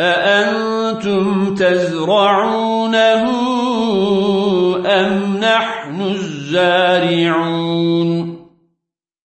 أأنتم تزرعونه أم نحن الزارعون